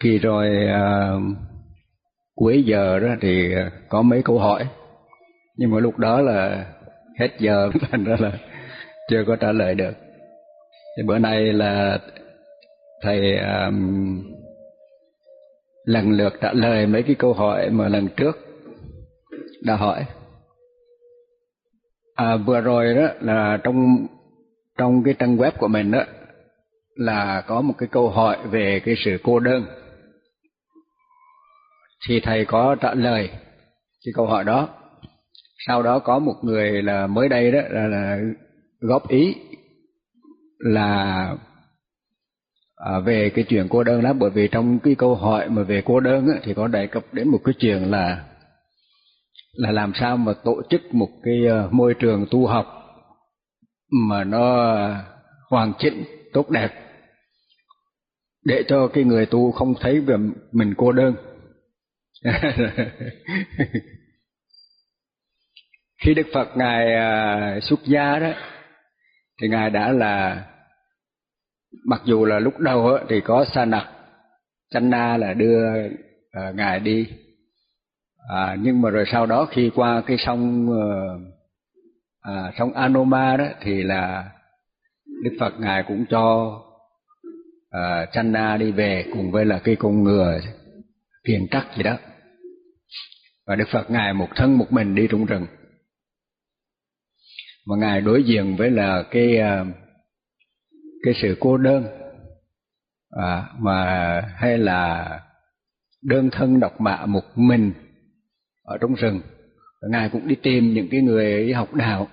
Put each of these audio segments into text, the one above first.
Kỳ rồi à, cuối giờ đó thì có mấy câu hỏi, nhưng mà lúc đó là hết giờ thành ra là chưa có trả lời được. Thì bữa nay là thầy à, lần lượt trả lời mấy cái câu hỏi mà lần trước đã hỏi. À, vừa rồi đó là trong trong cái trang web của mình đó là có một cái câu hỏi về cái sự cô đơn. Thì thầy có trả lời cái câu hỏi đó. Sau đó có một người là mới đây đó là, là góp ý là à, về cái chuyện cô đơn đó bởi vì trong cái câu hỏi mà về cô đơn á, thì có đề cập đến một cái chuyện là là làm sao mà tổ chức một cái ờ, môi trường tu học mà nó hoàn chỉnh tốt đẹp để cho cái người tu không thấy về mình cô đơn khi đức phật ngài à, xuất gia đó thì ngài đã là mặc dù là lúc đầu á, thì có sa nặc channa là đưa à, ngài đi. À, nhưng mà rồi sau đó khi qua cái sông ờ, à, sông Anoma đó thì là Đức Phật ngài cũng cho à, uh, Channa đi về cùng với là cái con ngựa tiền trắc gì đó. Và Đức Phật ngài một thân một mình đi trong rừng. Mà ngài đối diện với là cái à, cái sự cô đơn à, mà hay là đơn thân độc mạ một mình ở trong rừng. Ngài cũng đi tìm những cái người học đạo.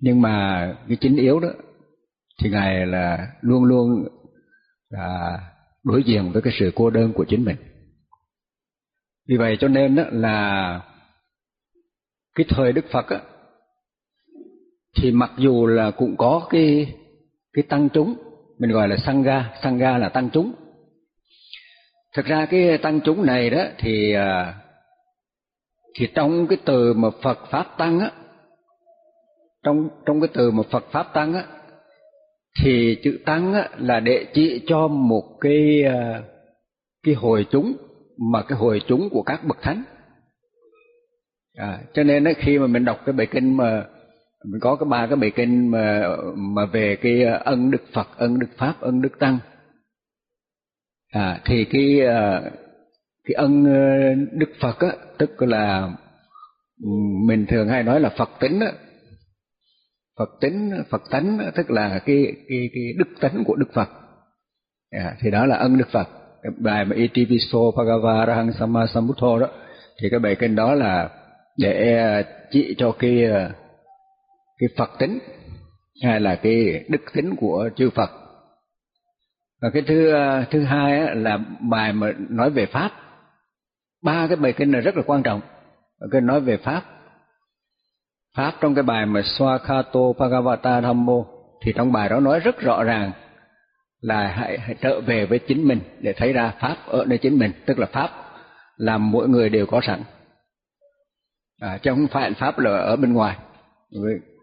Nhưng mà cái chính yếu đó thì ngài là luôn luôn là đối diện với cái sự cô đơn của chính mình vì vậy cho nên đó là cái thời đức phật á, thì mặc dù là cũng có cái cái tăng chúng, mình gọi là sangha sangha là tăng chúng. Thực ra cái tăng chúng này đó thì à, thì trong cái từ mà Phật pháp tăng á, trong trong cái từ mà Phật pháp tăng á, thì chữ tăng á là để chỉ cho một cái à, cái hồi chúng mà cái hồi chúng của các bậc thánh à, cho nên á khi mà mình đọc cái bài kinh mà mình có cái ba cái bài kinh mà mà về cái ân đức Phật, ân đức Pháp, ân đức Tăng. À thì cái à, cái ân à, đức Phật á, tức là mình thường hay nói là Phật tính á. Phật tính, Phật tánh tức là cái cái cái đức tánh của Đức Phật. À, thì đó là ân đức Phật. Cái bài mà itiviso Bhagava Rahang Sama Sambuddho đó, thì cái bài kinh đó là để trị chỉ cho cái à, cái Phật tính, hay là cái đức tính của chư Phật. Và cái thứ à, thứ hai là bài mà nói về pháp. Ba cái bài kinh này rất là quan trọng. Cái nói về pháp. Pháp trong cái bài mà Swakato Bhagavata Dhammo, thì trong bài đó nói rất rõ ràng là hãy, hãy trở về với chính mình để thấy ra pháp ở nơi chính mình, tức là pháp làm mỗi người đều có sẵn. À, chứ không phải pháp là ở bên ngoài.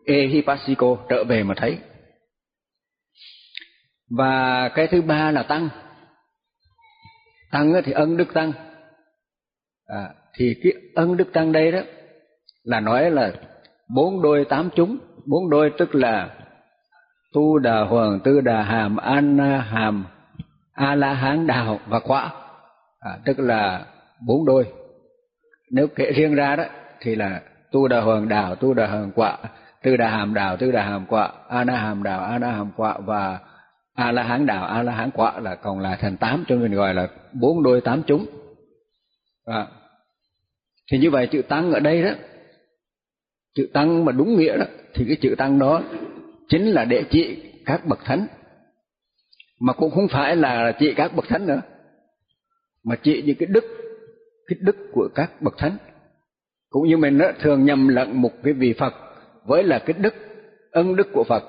Ehipasiko trở về mà thấy. Và cái thứ ba là tăng. Tăng thì ân đức tăng. À, thì cái ân đức tăng đây đó là nói là bốn đôi tám chúng. Bốn đôi tức là tu đà hoàng tư đà hàm an hàm a la hán đào và quả à, tức là bốn đôi nếu kể riêng ra đó thì là tu đà hoàng đào tu đà hoàng quả tư đà hàm đào tư đà hàm quả a la hàm đào a la hàm quả và a la hán đào a la hán quả là còn là thành tám cho mình gọi là bốn đôi tám chúng à. thì như vậy chữ tăng ở đây đó chữ tăng mà đúng nghĩa đó thì cái chữ tăng đó chính là đệ trị các bậc thánh. Mà cũng không phải là trị các bậc thánh nữa mà trị những cái đức cái đức của các bậc thánh. Cũng như mình đó, thường nhầm lẫn một cái vị Phật với là cái đức ân đức của Phật.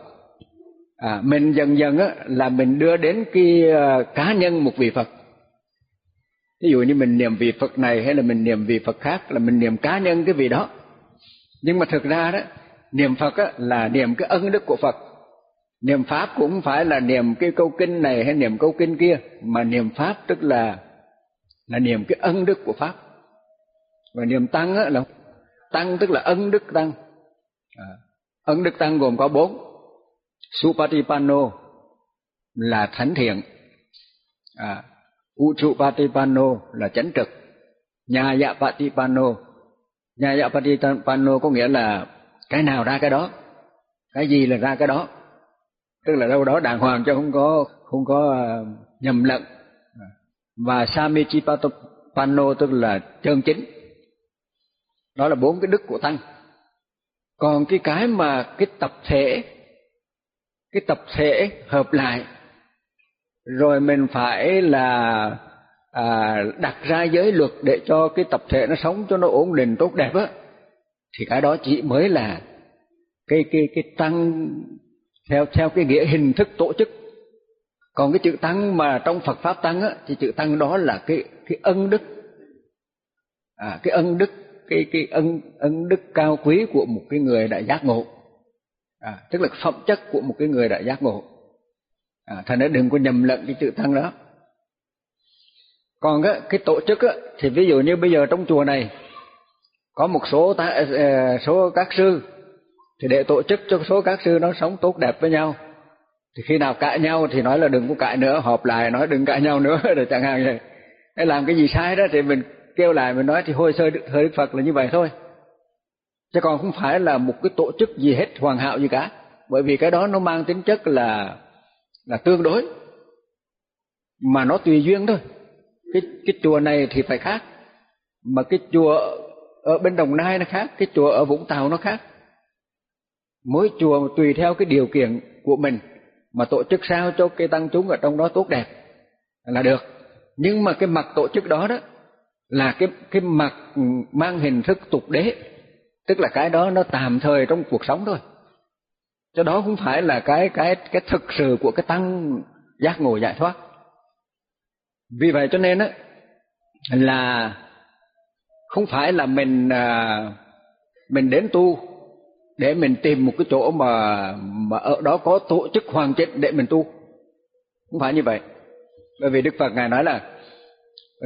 À, mình dần dần á là mình đưa đến cái à, cá nhân một vị Phật. Ví dụ như mình niệm vị Phật này hay là mình niệm vị Phật khác là mình niệm cá nhân cái vị đó. Nhưng mà thực ra đó niệm Phật á là niệm cái ân đức của Phật. Niệm pháp cũng phải là niệm cái câu kinh này hay niệm câu kinh kia mà niệm pháp tức là là niệm cái ân đức của pháp. Và niệm tăng á, là tăng tức là ân đức tăng. À, ân đức tăng gồm có bốn. Supatipanno là thánh thiện. À, Uchupatipano là chánh trực. Nhà dạ có nghĩa là cái nào ra cái đó? Cái gì là ra cái đó? Tức là đâu đó đàng hoàng cho không có Không có ờ, nhầm lẫn. Và Samichipatopano Tức là chân chính. Đó là bốn cái đức của Tăng. Còn cái cái mà Cái tập thể Cái tập thể hợp lại rồi mình phải là à, đặt ra giới luật để cho cái tập thể nó sống cho nó ổn định tốt đẹp á thì cái đó chỉ mới là cái cái cái tăng theo theo cái nghĩa hình thức tổ chức. Còn cái chữ tăng mà trong Phật pháp tăng á thì chữ tăng đó là cái cái ân đức. À cái ân đức cái cái ân ân đức cao quý của một cái người đã giác ngộ. À tức là phẩm chất của một cái người đã giác ngộ. À, thành ra đừng có nhầm lẫn cái chữ tăng đó. Còn cái, cái tổ chức á, thì ví dụ như bây giờ trong chùa này có một số ta, ờ, ờ, số các sư thì để tổ chức cho số các sư nó sống tốt đẹp với nhau. Thì khi nào cãi nhau thì nói là đừng có cãi nữa họp lại nói đừng cãi nhau nữa rồi chẳng hạn vậy. Hay làm cái gì sai đó thì mình kêu lại mình nói thì hồi sơ thời đức phật là như vậy thôi. Chứ còn không phải là một cái tổ chức gì hết hoàn hảo gì cả. Bởi vì cái đó nó mang tính chất là là tương đối. Mà nó tùy duyên thôi. Cái cái chùa này thì phải khác. Mà cái chùa ở bên Đồng Nai nó khác, cái chùa ở Vũng Tàu nó khác. Mỗi chùa tùy theo cái điều kiện của mình mà tổ chức sao cho cái tăng chúng ở trong đó tốt đẹp là được. Nhưng mà cái mặt tổ chức đó đó là cái cái mặt mang hình thức tục đế, tức là cái đó nó tạm thời trong cuộc sống thôi. Cho đó không phải là cái cái cái thực sự của cái tăng giác ngộ giải thoát. Vì vậy cho nên á, là không phải là mình à, mình đến tu để mình tìm một cái chỗ mà mà ở đó có tổ chức hoàn chỉnh để mình tu. Không phải như vậy. Bởi vì đức phật ngài nói là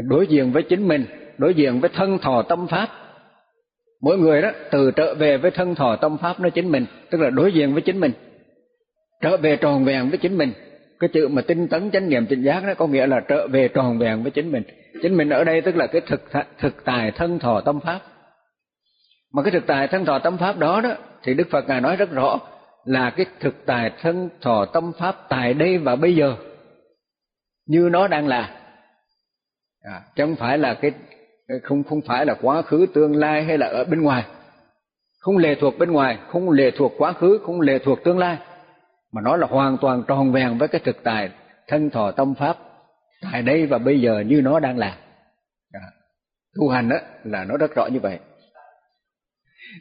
đối diện với chính mình đối diện với thân thọ tâm pháp. Mỗi người đó từ trở về với thân thọ tâm pháp nó chính mình tức là đối diện với chính mình. Trở về tròn vẹn với chính mình. Cái chữ mà tinh tấn chánh niệm tỉnh giác đó có nghĩa là trở về tròn vẹn với chính mình chính mình ở đây tức là cái thực thực tài thân thọ tâm pháp. Mà cái thực tài thân thọ tâm pháp đó đó thì đức phật ngài nói rất rõ là cái thực tài thân thọ tâm pháp tại đây và bây giờ. Như nó đang là. À, chứ không phải là cái không không phải là quá khứ tương lai hay là ở bên ngoài. Không lệ thuộc bên ngoài không lệ thuộc quá khứ không lệ thuộc tương lai. Mà nó là hoàn toàn tròn vẹn với cái thực tài thân thọ tâm pháp tại đây và bây giờ như nó đang làm tu hành đó là nó rất rõ như vậy.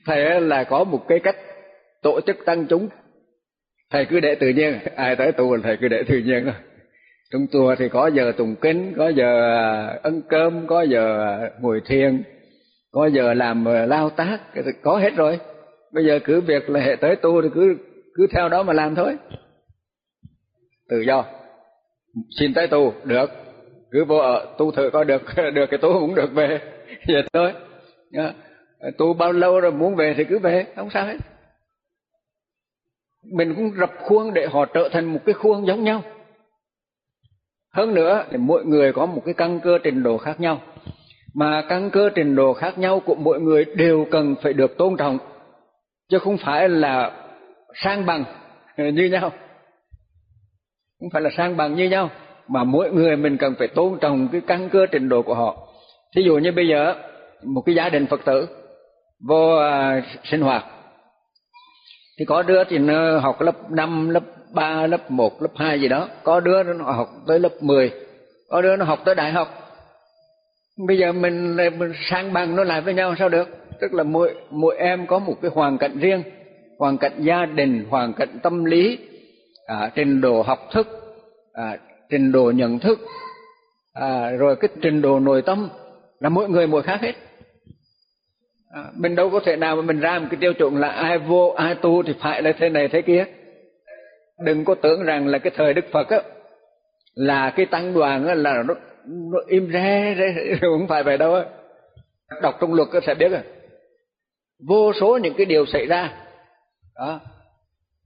Thầy là có một cái cách tổ chức tăng chúng. Thầy cứ để tự nhiên, ai tới tu là thầy cứ để tự nhiên. Thôi trong chùa thì có giờ tụng kinh, có giờ à, ăn cơm, có giờ à, ngồi thiền, có giờ làm à, lao tác có hết rồi. Bây giờ cứ việc là hệ tới tu thì cứ cứ theo đó mà làm thôi. Tự do xin tới tu, được. Cứ vô ở, tu thử coi được được cái tu cũng được về. Vậy thôi. Tu bao lâu rồi muốn về thì cứ về, không sao hết. Mình cũng rập khuôn để họ trở thành một cái khuôn giống nhau. Hơn nữa thì mỗi người có một cái căn cơ trình độ khác nhau. Mà căn cơ trình độ khác nhau của mỗi người đều cần phải được tôn trọng, chứ không phải là sang bằng như nhau không phải là sang bằng như nhau mà mỗi người mình cần phải tôn trọng cái căn cơ trình độ của họ thí dụ như bây giờ một cái gia đình phật tử vô à, sinh hoạt thì có đứa thì nó học lớp 5, lớp 3, lớp 1, lớp 2 gì đó, có đứa nó học tới lớp 10, có đứa nó học tới đại học. Bây giờ mình, mình sang bằng nó lại với nhau sao được? Tức là mỗi mỗi em có một cái hoàn cảnh riêng, hoàn cảnh gia đình, hoàn cảnh tâm lý, à, trình độ học thức, à, trình độ nhận thức, à, rồi cái trình độ nội tâm là mỗi người mỗi khác hết. À, mình đâu có thể nào mà mình ra một cái tiêu chuẩn là ai vô ai tu thì phải là thế này thế kia. Đừng có tưởng rằng là cái thời đức phật á là cái tăng đoàn á là nó nó im re, re không phải vậy đâu á. Đọc trong luật sẽ biết rồi vô số những cái điều xảy ra. Đó.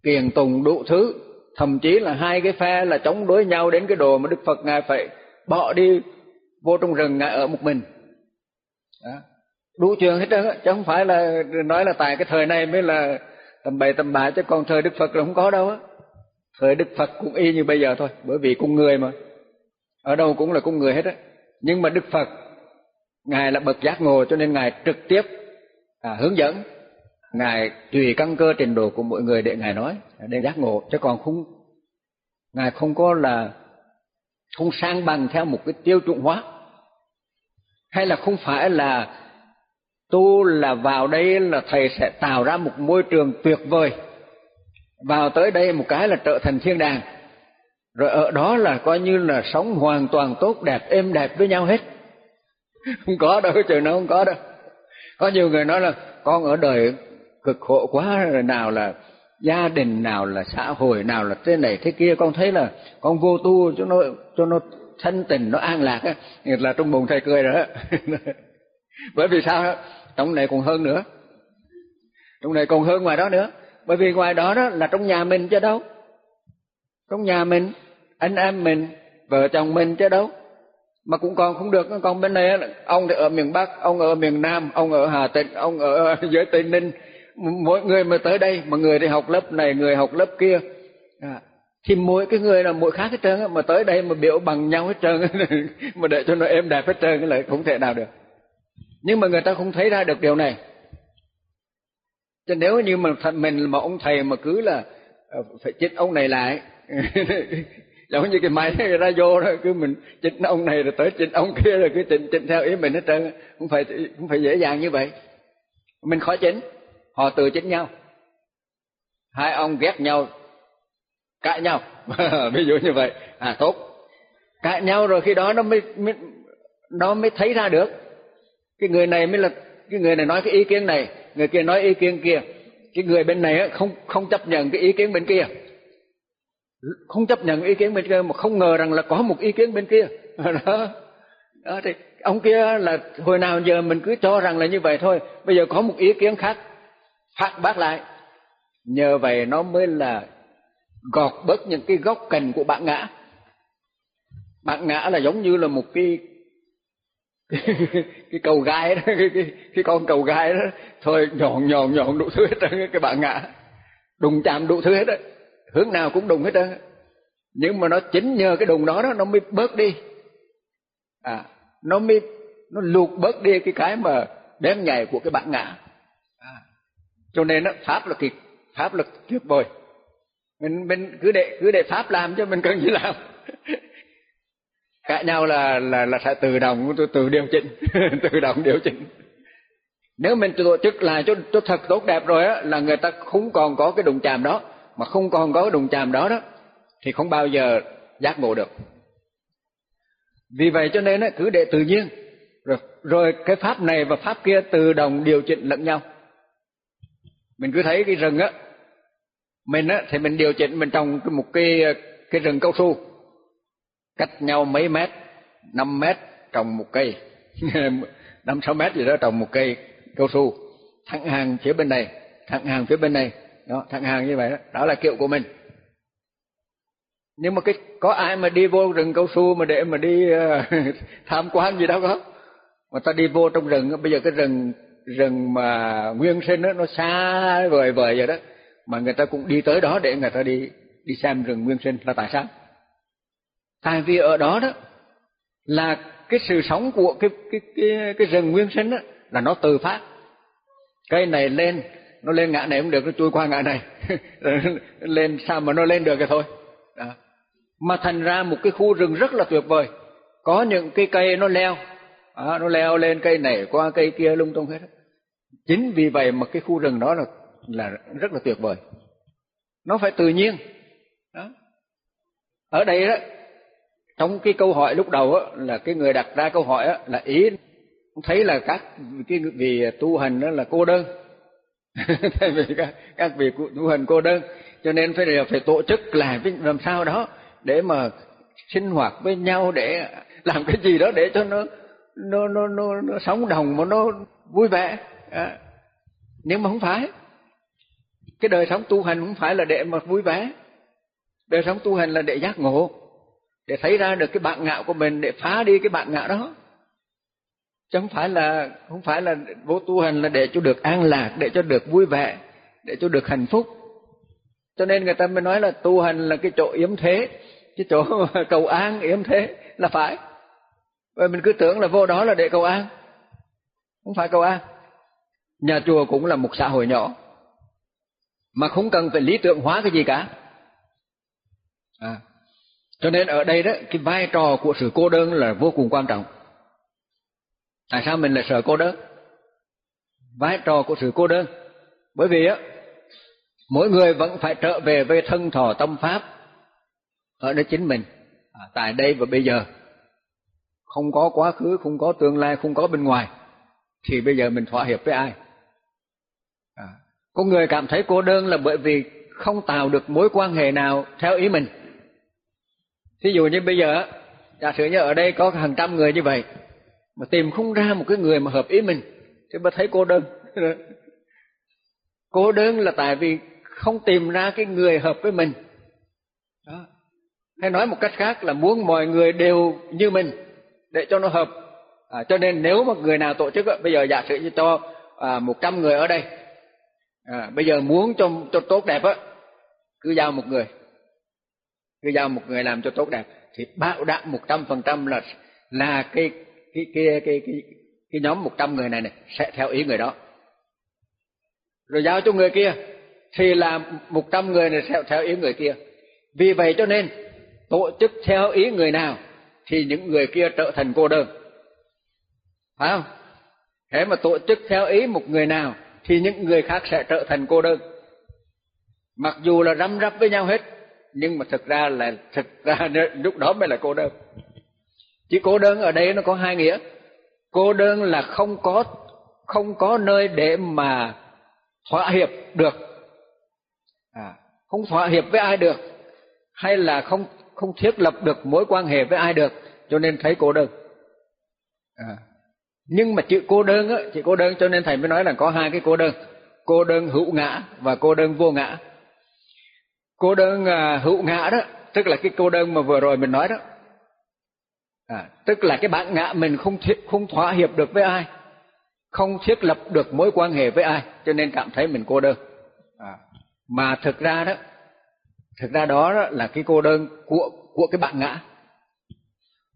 Kiền tùng đủ thứ thậm chí là hai cái phe là chống đối nhau đến cái đồ mà đức phật ngài phải bỏ đi vô trong rừng ngài ở một mình. Đó. đủ chuyện hết trơn chứ không phải là nói là tại cái thời này mới là tầm bậy tầm bạ chứ còn thời đức phật là không có đâu á. Thời đức phật cũng y như bây giờ thôi bởi vì con người mà. Ở đâu cũng là con người hết á. Nhưng mà đức phật ngài là bậc giác ngộ cho nên ngài trực tiếp à, hướng dẫn ngài tùy căn cơ trình độ của mỗi người để ngài nói, để giác ngộ, chứ còn không, ngài không có là, không sang bằng theo một cái tiêu chuẩn hóa. Hay là không phải là, tu là vào đây là thầy sẽ tạo ra một môi trường tuyệt vời, vào tới đây một cái là trở thành thiên đàng. Rồi ở đó là coi như là sống hoàn toàn tốt đẹp, êm đẹp với nhau hết. Không có đâu, trời nó không có đâu. Có nhiều người nói là, con ở đời cực khổ quá rồi nào là gia đình, nào là xã hội, nào là thế này thế kia. Con thấy là con vô tu cho nó cho nó thân tình nó an lạc á là trong bụng thầy cười rồi đó. Bởi vì sao? Đó? trong này còn hơn nữa. Trong này còn hơn ngoài đó nữa. Bởi vì ngoài đó đó là trong nhà mình chứ đâu. Trong nhà mình, anh em mình, vợ chồng mình chứ đâu. Mà cũng còn không được. Còn bên này ông thì ở miền bắc, ông ở miền nam, ông ở hà tĩnh, ông ở dưới tây ninh mỗi người mà tới đây mà người đi học lớp này người học lớp kia à, thì mỗi cái người là mỗi khác hết trơn mà tới đây mà biểu bằng nhau hết trơn mà để cho nó êm đẹp hết trơn là không thể nào được. Nhưng mà người ta không thấy ra được điều này. Cho nếu như mà mình mà ông thầy mà cứ là ờ, phải chích ông này lại giống như cái máy ra vô đó cứ mình chích ông này rồi tới chích ông kia rồi cứ chỉnh chỉnh theo ý mình hết trơn không phải không phải dễ dàng như vậy. Mình khó chỉnh họ từ chính nhau. Hai ông ghét nhau cãi nhau. Ví dụ như vậy. À tốt. Cãi nhau rồi khi đó nó mới, mới nó mới thấy ra được. Cái người này mới là cái người này nói cái ý kiến này người kia nói ý kiến kia. Cái người bên này không không chấp nhận cái ý kiến bên kia. Không chấp nhận ý kiến bên kia mà không ngờ rằng là có một ý kiến bên kia. Đó. Đó thì ông kia là hồi nào giờ mình cứ cho rằng là như vậy thôi. Bây giờ có một ý kiến khác phản bác lại. Nhờ vậy nó mới là gọt bớt những cái gốc cành của bạn ngã. Bạn ngã là giống như là một cái cái cầu gai đó cái, cái, cái con cầu gai đó. Thôi nhọn nhọn nhọn đủ thứ hết trơn cái bạn ngã. Đùng chạm đủ thứ hết á. Hướng nào cũng đùng hết trơn nhưng mà nó chính nhờ cái đùng đó đó nó mới bớt đi. À nó mới nó luộc bớt đi cái cái mà đếm nhảy của cái bạn ngã cho nên đó, pháp là kiệt pháp là tuyệt vời. Mình mình cứ để cứ để pháp làm cho mình cần gì làm. Cãi nhau là là là sẽ tự động tôi tự điều chỉnh tự động điều chỉnh. Nếu mình tổ chức lại cho cho thật tốt đẹp rồi á là người ta không còn có cái đụng chạm đó. Mà không còn có cái đụng chạm đó đó thì không bao giờ giác ngộ được. Vì vậy cho nên á cứ để tự nhiên. Rồi rồi cái pháp này và pháp kia tự động điều chỉnh lẫn nhau mình cứ thấy cái rừng á, mình á, thì mình điều chỉnh mình trồng cái một cái cái rừng cao su, cách nhau mấy mét, năm mét trồng một cây, năm, sáu mét gì đó trồng một cây cao su. Thẳng hàng phía bên này, thẳng hàng phía bên này, đó, thẳng hàng như vậy đó đó là kiểu của mình. Nhưng mà cái, có ai mà đi vô rừng cao su mà để mà đi ờ, tham quan gì đâu có mà ta đi vô trong rừng bây giờ cái rừng rừng mà nguyên sinh đó, nó xa vời vời vậy đó mà người ta cũng đi tới đó để người ta đi đi xem rừng nguyên sinh là tại sao? Tại vì ở đó đó là cái sự sống của cái cái cái cái rừng nguyên sinh đó là nó tự phát. Cây này lên nó lên ngã này không được nó chui qua ngã này lên sao mà nó lên được cái thôi. Đó. mà thành ra một cái khu rừng rất là tuyệt vời. Có những cái cây nó leo à, nó leo lên cây này qua cây kia lung tung hết chính vì vậy mà cái khu rừng đó là là rất là tuyệt vời. Nó phải tự nhiên. Đó. Ở đây đó trong cái câu hỏi lúc đầu á là cái người đặt ra câu hỏi á là ý thấy là các cái vị tu hành đó là cô đơn. Tại vì các, các vị tu hành cô đơn cho nên phải phải tổ chức lại làm sao đó để mà sinh hoạt với nhau để làm cái gì đó để cho nó nó nó nó, nó sống đồng mà nó vui vẻ. À. nhưng mà không phải. Cái đời sống tu hành không phải là để mà vui vẻ. Đời sống tu hành là để giác ngộ. Để thấy ra được cái bạn ngạo của mình để phá đi cái bạn ngạo đó. Chứ không phải là không phải là vô tu hành là để cho được an lạc để cho được vui vẻ để cho được hạnh phúc. Cho nên người ta mới nói là tu hành là cái chỗ yếm thế cái chỗ cầu an yếm thế là phải và mình cứ tưởng là vô đó là để cầu an. Không phải cầu an. Nhà chùa cũng là một xã hội nhỏ mà không cần phải lý tưởng hóa cái gì cả. À, cho nên ở đây đó cái vai trò của sự cô đơn là vô cùng quan trọng. Tại sao mình lại sợ cô đơn? Vai trò của sự cô đơn. Bởi vì á mỗi người vẫn phải trở về với thân thọ tâm pháp ở nơi chính mình. À, tại đây và bây giờ không có quá khứ không có tương lai không có bên ngoài thì bây giờ mình thỏa hiệp với ai? À, có người cảm thấy cô đơn là bởi vì không tạo được mối quan hệ nào theo ý mình. Thí dụ như bây giờ giả sử như ở đây có hàng trăm người như vậy mà tìm không ra một cái người mà hợp ý mình thì mới thấy cô đơn. Cô đơn là tại vì không tìm ra cái người hợp với mình. Đó. hay nói một cách khác là muốn mọi người đều như mình để cho nó hợp. À, cho nên nếu mà người nào tổ chức bây giờ giả sử như cho à, một trăm người ở đây à, bây giờ muốn cho cho tốt đẹp á cứ giao một người. Cứ giao một người làm cho tốt đẹp. Thì bảo đảm một trăm phần trăm là là cái cái cái cái cái cái nhóm một trăm người này này sẽ theo ý người đó. Rồi giao cho người kia thì là một trăm người này sẽ theo ý người kia. Vì vậy cho nên tổ chức theo ý người nào thì những người kia trở thành cô đơn. Phải không? Thế mà tổ chức theo ý một người nào thì những người khác sẽ trở thành cô đơn. Mặc dù là răm rắp với nhau hết nhưng mà thực ra là thực ra lúc đó mới là cô đơn. Chỉ cô đơn ở đây nó có hai nghĩa. Cô đơn là không có không có nơi để mà thỏa hiệp được. À, không thỏa hiệp với ai được hay là không không thiết lập được mối quan hệ với ai được cho nên thấy cô đơn. À. nhưng mà chữ cô đơn á chữ cô đơn cho nên thầy mới nói là có hai cái cô đơn cô đơn hữu ngã và cô đơn vô ngã. Cô đơn à, hữu ngã đó tức là cái cô đơn mà vừa rồi mình nói đó. À, tức là cái bản ngã mình không thiết không thỏa hiệp được với ai không thiết lập được mối quan hệ với ai cho nên cảm thấy mình cô đơn. À, mà thực ra đó thực ra đó, là cái cô đơn của của cái bạn ngã.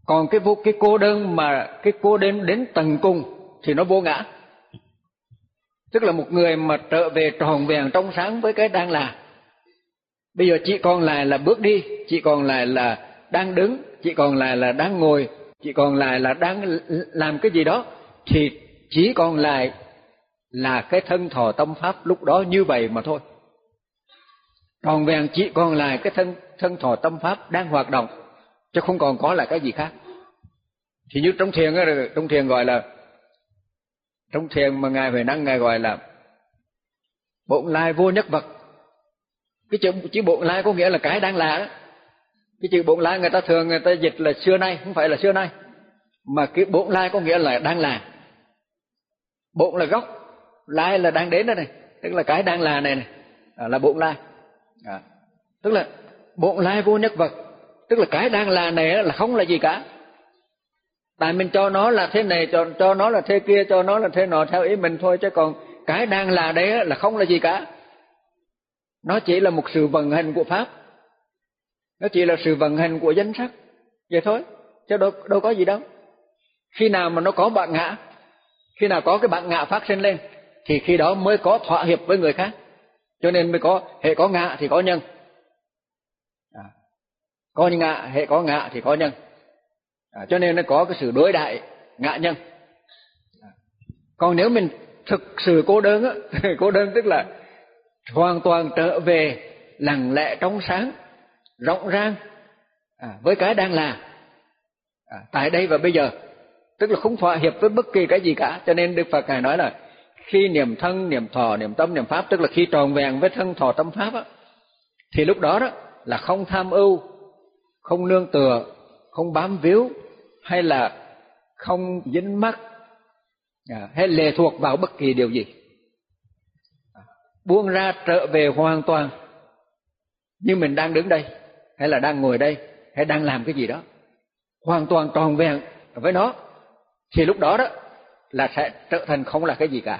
Còn cái vô cái cô đơn mà cái cô đơn đến tầng cùng thì nó vô ngã. Tức là một người mà trở về tròn vẹn trong sáng với cái đang là. Bây giờ chỉ còn lại là bước đi chỉ còn lại là đang đứng chỉ còn lại là đang ngồi chỉ còn lại là đang làm cái gì đó thì chỉ còn lại là cái thân thọ tâm pháp lúc đó như vậy mà thôi tròn vẹn chỉ còn lại cái thân thân thọ tâm pháp đang hoạt động chứ không còn có lại cái gì khác. Thì như trong thiền á trong thiền gọi là trong thiền mà ngài về năng ngài gọi là bổn lai vô nhất vật. Cái chữ chữ bổn lai có nghĩa là cái đang là đó. Cái chữ bổn lai người ta thường người ta dịch là xưa nay không phải là xưa nay. Mà cái bổn lai có nghĩa là đang là. Bổn là gốc lai là đang đến đây này tức là cái đang là này này à, là bổn lai à, tức là bộ lai vô nhất vật tức là cái đang là này là không là gì cả. Tại mình cho nó là thế này cho cho nó là thế kia cho nó là thế nọ theo ý mình thôi chứ còn cái đang là đấy là không là gì cả. Nó chỉ là một sự vận hành của pháp. Nó chỉ là sự vận hành của danh sắc. Vậy thôi chứ đâu đâu có gì đâu. Khi nào mà nó có bạn ngã khi nào có cái bạn ngã phát sinh lên thì khi đó mới có thỏa hiệp với người khác cho nên mới có hệ có ngạ thì có nhân. À, có ngạ hệ có ngạ thì có nhân. À, cho nên nó có cái sự đối đại ngạ nhân. À, còn nếu mình thực sự cô đơn á cô đơn tức là hoàn toàn trở về lặng lẽ trong sáng rộng rang à, với cái đang là à, tại đây và bây giờ tức là không thỏa hiệp với bất kỳ cái gì cả. Cho nên đức phật ngài nói là khi niệm thân niệm thọ niệm tâm niệm pháp, tức là khi tròn vẹn với thân thọ tâm pháp á, thì lúc đó đó là không tham ưu, không nương tựa, không bám víu, hay là không dính mắc à, hay lệ thuộc vào bất kỳ điều gì. Buông ra trở về hoàn toàn như mình đang đứng đây, hay là đang ngồi đây, hay đang làm cái gì đó. Hoàn toàn tròn vẹn với nó, thì lúc đó đó là sẽ trở thành không là cái gì cả.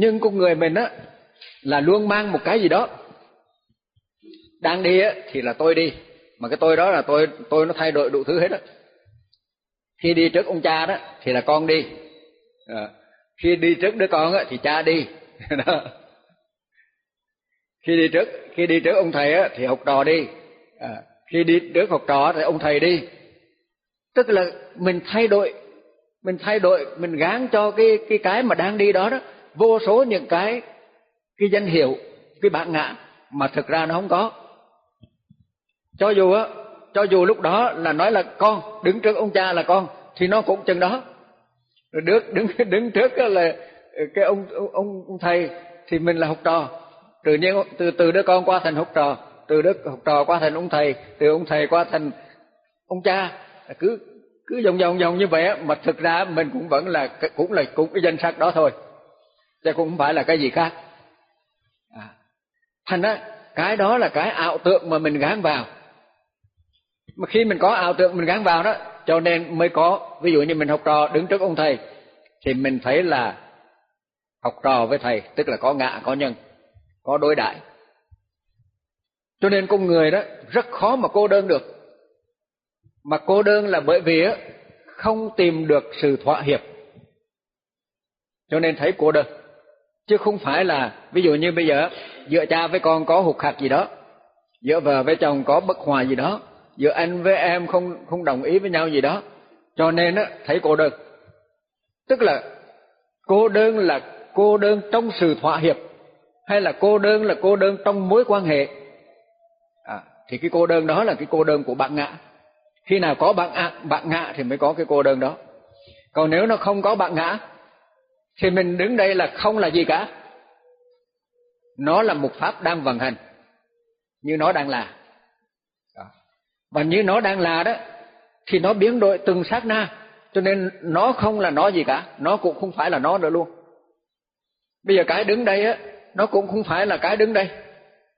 Nhưng con người mình á là luôn mang một cái gì đó. Đang đi á thì là tôi đi. Mà cái tôi đó là tôi tôi nó thay đổi đủ thứ hết á. Khi đi trước ông cha đó thì là con đi. À, khi đi trước đứa con á thì cha đi. Đó. khi đi trước khi đi trước ông thầy á thì học trò đi. À, khi đi trước học trò thì ông thầy đi. Tức là mình thay đổi mình thay đổi mình gán cho cái cái cái mà đang đi đó đó vô số những cái cái danh hiệu, cái bản ngã mà thực ra nó không có. Cho dù á, cho dù lúc đó là nói là con, đứng trước ông cha là con, thì nó cũng chừng đó. Rồi đứng đứng đứng trước là, cái ông ông ông thầy thì mình là học trò. Tự nhiên, từ từ đứa con qua thành học trò, từ đứa học trò qua thành ông thầy, từ ông thầy qua thành ông cha. Cứ cứ vòng vòng vòng như vậy mà thực ra mình cũng vẫn là, cũng là, cũng cái danh sách đó thôi chứ cũng không phải là cái gì khác. À. thành á cái đó là cái ảo tượng mà mình gán vào. Mà khi mình có ảo tượng mình gán vào đó, cho nên mới có, ví dụ như mình học trò đứng trước ông thầy, thì mình thấy là học trò với thầy, tức là có ngạ có nhân, có đối đại. Cho nên con người đó, rất khó mà cô đơn được. Mà cô đơn là bởi vì không tìm được sự thỏa hiệp. Cho nên thấy cô đơn chứ không phải là ví dụ như bây giờ giữa cha với con có hụt hạt gì đó giữa vợ với chồng có bất hòa gì đó giữa anh với em không không đồng ý với nhau gì đó cho nên á thấy cô đơn. Tức là cô đơn là cô đơn trong sự thỏa hiệp hay là cô đơn là cô đơn trong mối quan hệ? À, thì cái cô đơn đó là cái cô đơn của bạn ngã. Khi nào có bạn ngã, bạn ngã thì mới có cái cô đơn đó. Còn nếu nó không có bạn ngã thì mình đứng đây là không là gì cả. Nó là một pháp đang vận hành, như nó đang là. Và như nó đang là đó, thì nó biến đổi từng sát na, cho nên nó không là nó gì cả. Nó cũng không phải là nó nữa luôn. Bây giờ cái đứng đây á, nó cũng không phải là cái đứng đây.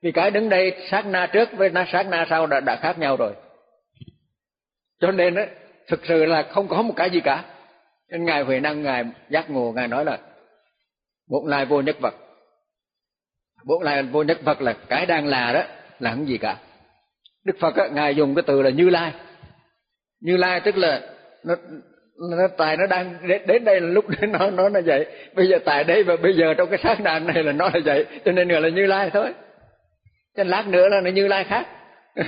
Vì cái đứng đây, sát na trước với na sát na sau đã đã khác nhau rồi. Cho nên á, thực sự là không có một cái gì cả nên ngài huệ năng ngài giác ngộ ngài nói là bổn lai vô nhất vật. Bổn lai vô nhất vật là cái đang là đó là không gì cả. Đức phật á, ngài dùng cái từ là như lai. Như lai tức là nó nó tài nó đang đến, đến đây là lúc đến nó nó là vậy. Bây giờ tại đây và bây giờ trong cái xác đàn này là nó là vậy cho nên gọi là như lai thôi. Cho lát nữa là nó như lai khác.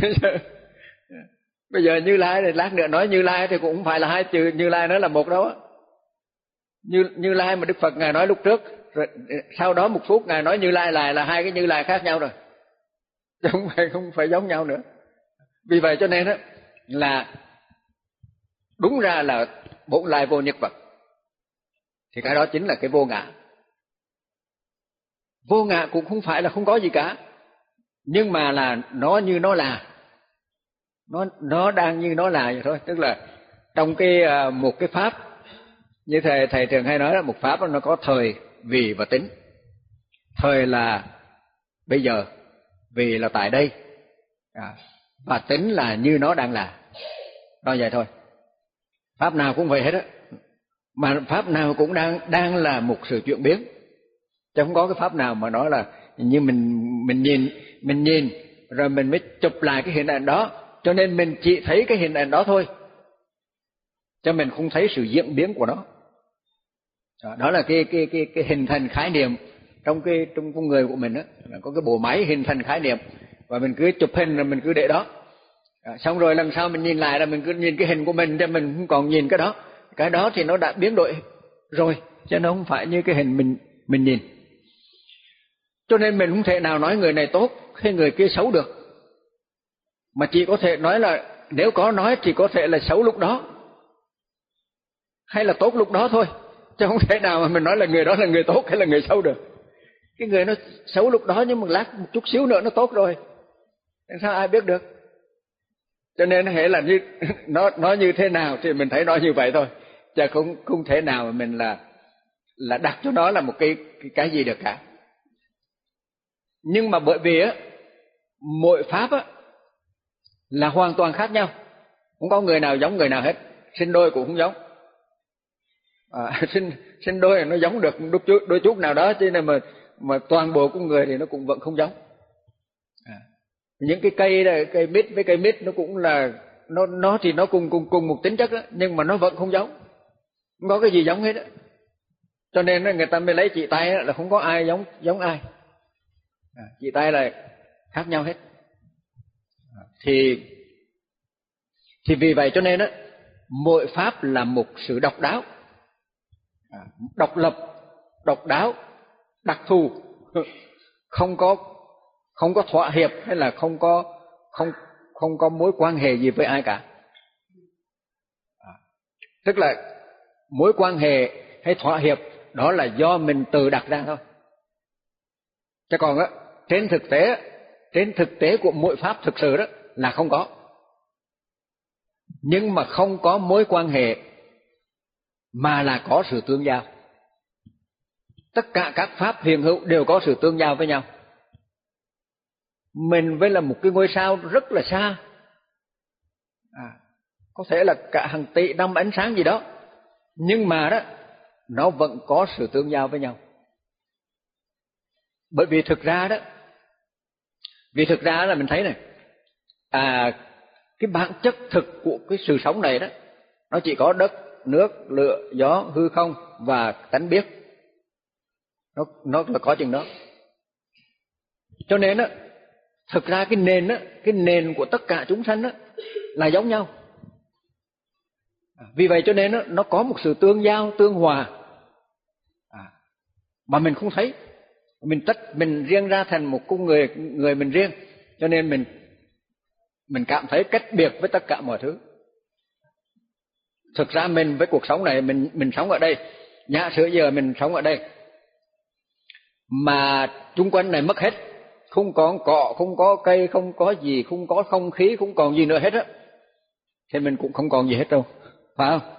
Bây giờ như lai thì lát nữa nói như lai thì cũng không phải là hai chữ như lai nó là một đâu á như như lai mà đức phật ngài nói lúc trước, rồi, sau đó một phút ngài nói như lai lại là hai cái như lai khác nhau rồi. Chứ không phải không phải giống nhau nữa. Vì vậy cho nên đó là đúng ra là bổn lai vô nhất vật thì cái đó chính là cái vô ngã. Vô ngã cũng không phải là không có gì cả. Nhưng mà là nó như nó là. Nó nó đang như nó là vậy thôi. Tức là trong cái à, một cái pháp như thầy thầy thường hay nói là một pháp nó có thời vì và tính. Thời là bây giờ vì là tại đây. À, và tính là như nó đang là. Đó vậy thôi. Pháp nào cũng vậy hết á. Mà pháp nào cũng đang đang là một sự chuyển biến. Chứ không có cái pháp nào mà nói là như mình mình nhìn mình nhìn rồi mình mới chụp lại cái hình ảnh đó. Cho nên mình chỉ thấy cái hình ảnh đó thôi. Cho mình không thấy sự diễn biến của nó đó là cái cái cái cái hình thành khái niệm trong cái trong con người của mình đó là có cái bộ máy hình thành khái niệm và mình cứ chụp hình rồi mình cứ để đó. À, xong rồi lần sau mình nhìn lại là mình cứ nhìn cái hình của mình cho mình không còn nhìn cái đó. Cái đó thì nó đã biến đổi rồi chứ nó không phải như cái hình mình mình nhìn. Cho nên mình không thể nào nói người này tốt hay người kia xấu được. Mà chỉ có thể nói là nếu có nói thì có thể là xấu lúc đó hay là tốt lúc đó thôi chứ không thể nào mà mình nói là người đó là người tốt hay là người xấu được. Cái người nó xấu lúc đó nhưng mà lát một chút xíu nữa nó tốt rồi. Làm sao ai biết được? Cho nên hệ là như nó nó như thế nào thì mình thấy nó như vậy thôi. Chứ không không thể nào mà mình là là đặt cho nó là một cái cái, cái gì được cả. Nhưng mà bởi vì á mỗi pháp á là hoàn toàn khác nhau. Không có người nào giống người nào hết. Sinh đôi cũng không giống à, sinh sinh đôi nó giống được đôi chút, đôi chút nào đó cho nên mà mà toàn bộ con người thì nó cũng vẫn không giống. À, những cái cây này, cây mít với cây mít nó cũng là nó nó thì nó cùng cùng cùng một tính chất đó, nhưng mà nó vẫn không giống. Không có cái gì giống hết đó. cho nên người ta mới lấy chị tay là không có ai giống giống ai. À, chị tay là khác nhau hết. À, thì thì vì vậy cho nên đó mỗi pháp là một sự độc đáo độc lập, độc đáo, đặc thù. Không có không có thỏa hiệp hay là không có, không không có mối quan hệ gì với ai cả. À, tức là mối quan hệ hay thỏa hiệp đó là do mình tự đặt ra thôi. Chứ còn á, trên thực tế, trên thực tế của mỗi pháp thực sự đó là không có. Nhưng mà không có mối quan hệ mà là có sự tương giao. Tất cả các pháp hiện hữu đều có sự tương giao với nhau. Mình với là một cái ngôi sao rất là xa. À, có thể là cả hàng tỷ năm ánh sáng gì đó. Nhưng mà đó nó vẫn có sự tương giao với nhau. Bởi vì thực ra đó vì thực ra là mình thấy này à cái bản chất thực của cái sự sống này đó nó chỉ có đất nước lửa gió hư không và tánh biết. Nó nó là có chừng đó. Cho nên á thực ra cái nền á cái nền của tất cả chúng sanh á là giống nhau. Vì vậy cho nên á nó có một sự tương giao tương hòa. À, mà mình không thấy. Mình tách mình riêng ra thành một con người người mình riêng. Cho nên mình mình cảm thấy cách biệt với tất cả mọi thứ thực ra mình với cuộc sống này, mình mình sống ở đây. Nhà sửa giờ mình sống ở đây, mà chung quanh này mất hết. Không có cọ không có cây, không có gì, không có không khí, không còn gì nữa hết á. Thì mình cũng không còn gì hết đâu, phải không?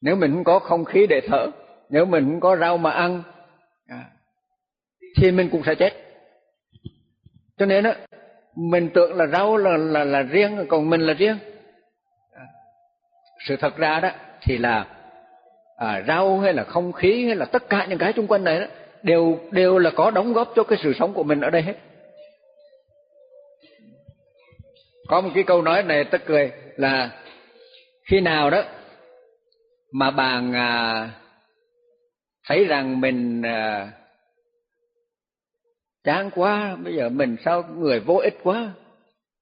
Nếu mình không có không khí để thở, nếu mình không có rau mà ăn à, thì mình cũng sẽ chết. Cho nên á, mình tưởng là rau là là là riêng, còn mình là riêng sự thật ra đó thì là à, rau hay là không khí hay là tất cả những cái xung quanh này đó đều đều là có đóng góp cho cái sự sống của mình ở đây hết. Có một cái câu nói này tất cười là khi nào đó mà bạn à, thấy rằng mình à, chán quá bây giờ mình sao người vô ích quá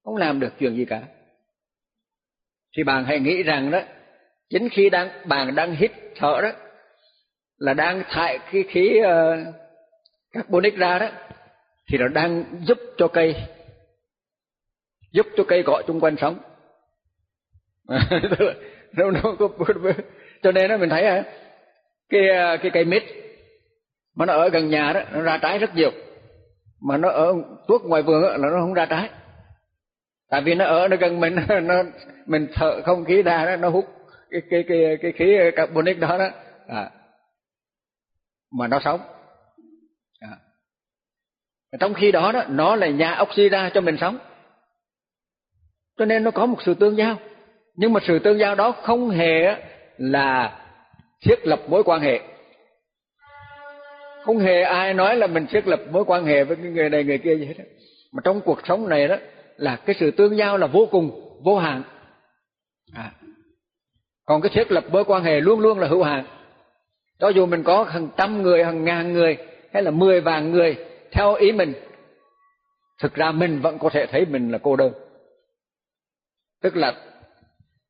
không làm được chuyện gì cả thì bạn hãy nghĩ rằng đó chính khi đang bạn đang hít thở đó là đang thải cái khí uh, carbonic ra đó thì nó đang giúp cho cây giúp cho cây cỏ chung quanh sống. Nó, nó, cho nên đó mình thấy à, cái ờ, cái cây mít mà nó ở gần nhà đó nó ra trái rất nhiều. Mà nó ở tuốt ngoài vườn là nó không ra trái tại vì nó ở nó gần mình nó mình thở không khí ra đó nó hút cái cái cái cái khí carbonic đó đó. À, mà nó sống. À. trong khi đó đó nó là nhà oxy ra cho mình sống. Cho nên nó có một sự tương giao. Nhưng mà sự tương giao đó không hề là thiết lập mối quan hệ. Không hề ai nói là mình thiết lập mối quan hệ với cái người này người kia gì hết mà trong cuộc sống này đó là cái sự tương giao là vô cùng, vô hạn. À. còn cái thiết lập mối quan hệ luôn luôn là hữu hạn. Cho dù mình có hàng trăm người, hàng ngàn người, hay là mười vạn người, theo ý mình, thực ra mình vẫn có thể thấy mình là cô đơn. Tức là,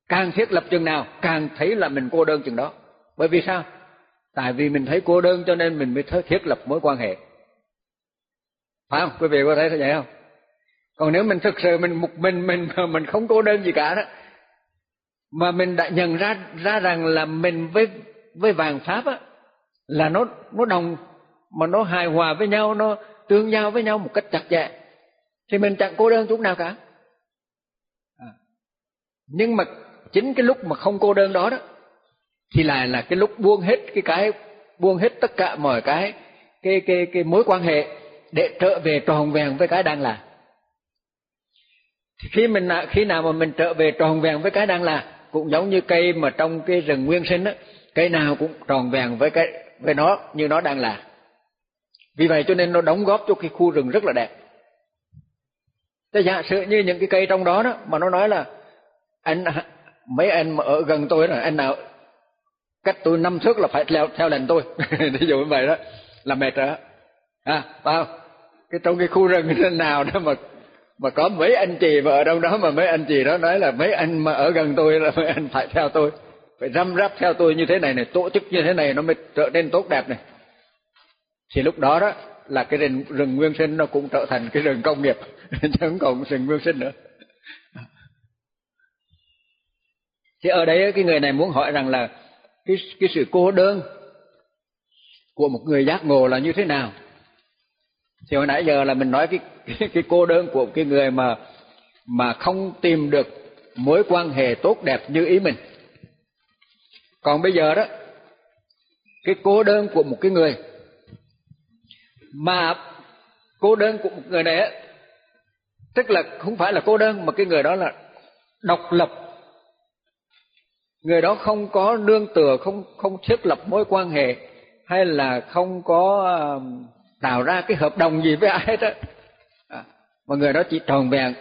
càng thiết lập chừng nào, càng thấy là mình cô đơn chừng đó. Bởi vì sao? Tại vì mình thấy cô đơn cho nên mình mới thiết lập mối quan hệ. Phải không? Quý vị có thấy vậy không? Còn nếu mình thực sự mình một mình mình mình không cô đơn gì cả đó, mà mình đã nhận ra ra rằng là mình với với vàng pháp á, là nó nó đồng, mà nó hài hòa với nhau, nó tương giao với nhau một cách chặt chẽ, thì mình chẳng cô đơn chút nào cả à. nhưng mà chính cái lúc mà không cô đơn đó đó, thì lại là cái lúc buông hết cái cái, buông hết tất cả mọi cái cái cái cái mối quan hệ để trở về tròn vẹn với cái đang là thì khi mình khi nào mà mình trở về tròn vẹn với cái đang là, cũng giống như cây mà trong cái rừng nguyên sinh á, cây nào cũng tròn vẹn với cái với nó như nó đang là. Vì vậy cho nên nó đóng góp cho cái khu rừng rất là đẹp. Thế giả sử như những cái cây trong đó đó, mà nó nói là, anh mấy anh mà ở gần tôi là anh nào, cách tôi năm thước là phải theo theo lệnh tôi. Ví dụ như vậy đó, là mệt rồi à bao cái trong cái khu rừng nào đó mà mà có mấy anh chị mà ở trong đó mà mấy anh chị đó nói là mấy anh mà ở gần tôi là mấy anh phải theo tôi. Phải răm rắp theo tôi như thế này này, tổ chức như thế này, nó mới trở nên tốt đẹp này. Thì lúc đó đó là cái rừng rừng nguyên sinh nó cũng trở thành cái rừng công nghiệp, chứ không còn rừng nguyên sinh nữa. Thì ở đây cái người này muốn hỏi rằng là cái cái sự cô đơn của một người giác ngộ là như thế nào? Thì hồi nãy giờ là mình nói cái cái, cái cô đơn của cái người mà mà không tìm được mối quan hệ tốt đẹp như ý mình. Còn bây giờ đó cái cô đơn của một cái người mà cô đơn của một người này á tức là không phải là cô đơn mà cái người đó là độc lập. Người đó không có nương tựa không không thiết lập mối quan hệ hay là không có à, tạo ra cái hợp đồng gì với ai hết á à, mà người đó chỉ tròn vẹn.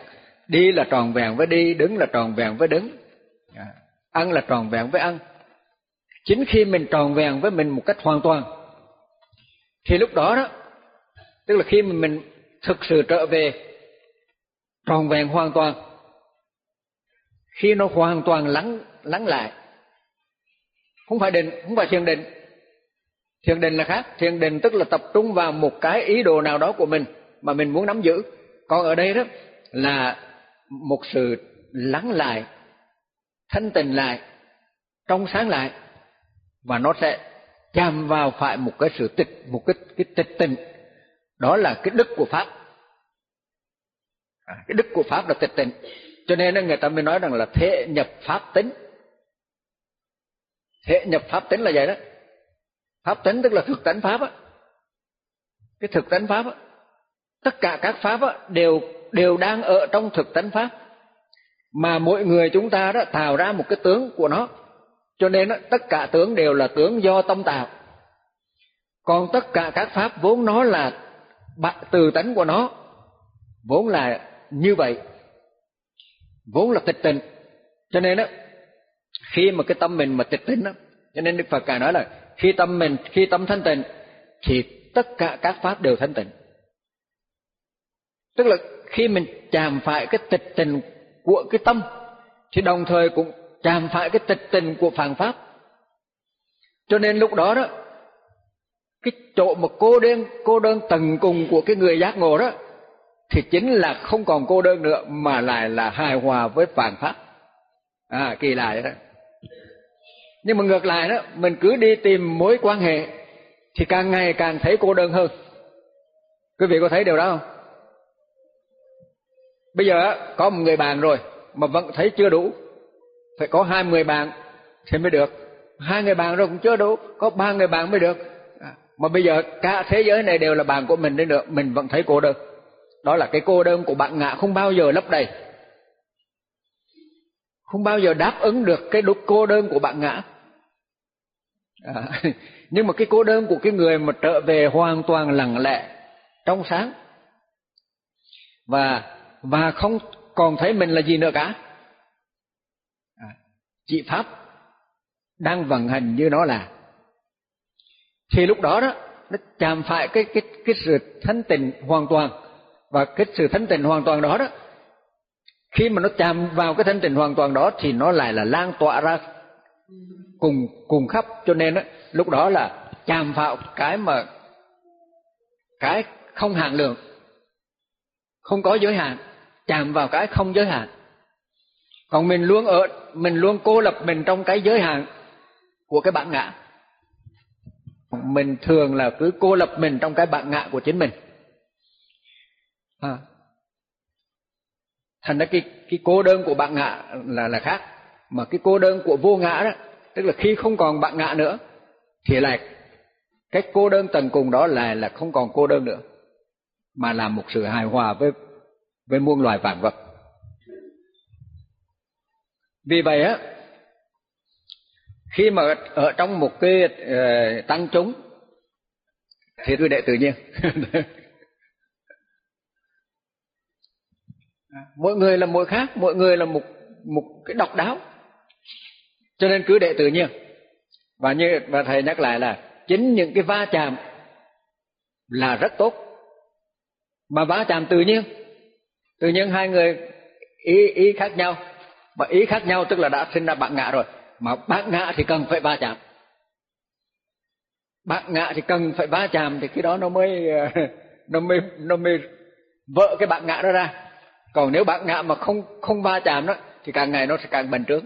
Đi là tròn vẹn với đi đứng là tròn vẹn với đứng. À, ăn là tròn vẹn với ăn. Chính khi mình tròn vẹn với mình một cách hoàn toàn thì lúc đó đó tức là khi mà mình thực sự trở về tròn vẹn hoàn toàn khi nó hoàn toàn lắng lắng lại không phải định không phải thiền định thiền định là khác. Thiền định tức là tập trung vào một cái ý đồ nào đó của mình mà mình muốn nắm giữ. Còn ở đây đó là một sự lắng lại thanh tịnh lại trong sáng lại. Và nó sẽ chạm vào phải một cái sự tịch một cái cái tịch tịnh đó là cái đức của pháp. À, cái đức của pháp là tịch tịnh cho nên người ta mới nói rằng là thế nhập pháp tính. Thế nhập pháp tính là vậy đó pháp tánh tức là thực tánh pháp á. Cái thực tánh pháp á tất cả các pháp á đều đều đang ở trong thực tánh pháp. Mà mỗi người chúng ta đó tạo ra một cái tướng của nó. Cho nên đó, tất cả tướng đều là tướng do tâm tạo. Còn tất cả các pháp vốn nó là từ tánh của nó vốn là như vậy vốn là tịch tịnh cho nên đó khi mà cái tâm mình mà tịch tịnh đó cho nên đức phật càng nói là khi tâm mình, khi tâm thanh tịnh, thì tất cả các pháp đều thanh tịnh. Tức là khi mình chạm phải cái tịch tình của cái tâm, thì đồng thời cũng chạm phải cái tịch tình của phản pháp. Cho nên lúc đó đó, cái chỗ mà cô đơn cô đơn tầng cùng của cái người giác ngộ đó, thì chính là không còn cô đơn nữa, mà lại là hài hòa với phản pháp. À kỳ lạ vậy đó nhưng mà ngược lại đó, mình cứ đi tìm mối quan hệ thì càng ngày càng thấy cô đơn hơn. Quý vị có thấy điều đó không? Bây giờ có một người bạn rồi mà vẫn thấy chưa đủ. Phải có hai người bạn thì mới được. Hai người bạn rồi cũng chưa đủ, có ba người bạn mới được. À, mà bây giờ cả thế giới này đều là bạn của mình nên nữa, mình vẫn thấy cô đơn. Đó là cái cô đơn của bạn ngạ không bao giờ lấp đầy. Không bao giờ đáp ứng được cái đúc cô đơn của bạn ngã à, nhưng mà cái cô đơn của cái người mà trở về hoàn toàn lặng lẽ trong sáng. Và và không còn thấy mình là gì nữa cả. À, chị pháp đang vận hành như nó là. Thì lúc đó đó nó chạm phải cái cái cái sự thanh tịnh hoàn toàn. Và cái sự thanh tịnh hoàn toàn đó đó khi mà nó chạm vào cái thanh tịnh hoàn toàn đó thì nó lại là lan tỏa ra cùng cùng khắp. Cho nên á, lúc đó là chạm vào cái mà cái không hạn lượng, không có giới hạn, chạm vào cái không giới hạn. Còn mình luôn ở, mình luôn cô lập mình trong cái giới hạn của cái bản ngã. Mình thường là cứ cô lập mình trong cái bản ngã của chính mình. À. thành ra cái cái cô đơn của bản ngã là là khác. Mà cái cô đơn của vô ngã đó tức là khi không còn bạn ngạ nữa thì lại cái cô đơn tận cùng đó là là không còn cô đơn nữa mà là một sự hài hòa với với muôn loài vạn vật. Vì vậy á khi mà ở trong một cái uh, tăng chúng thì tôi đệ tự nhiên. Mỗi người là mỗi khác mỗi người là một một cái độc đáo cho nên cứ đệ tự nhiên và như và thầy nhắc lại là chính những cái va chạm là rất tốt. Mà va chạm tự nhiên tự nhiên hai người ý ý khác nhau. Mà ý khác nhau tức là đã sinh ra bạn ngã rồi. Mà bạn ngã thì cần phải va chạm. Bạn ngã thì cần phải va chạm thì cái đó nó mới nó mới nó mới vỡ cái bạn ngã đó ra. Còn nếu bạn ngã mà không không va chạm đó, thì càng ngày nó sẽ càng bành trướng